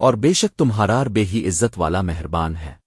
اور بے شک تمہارار بے ہی عزت والا مہربان ہے۔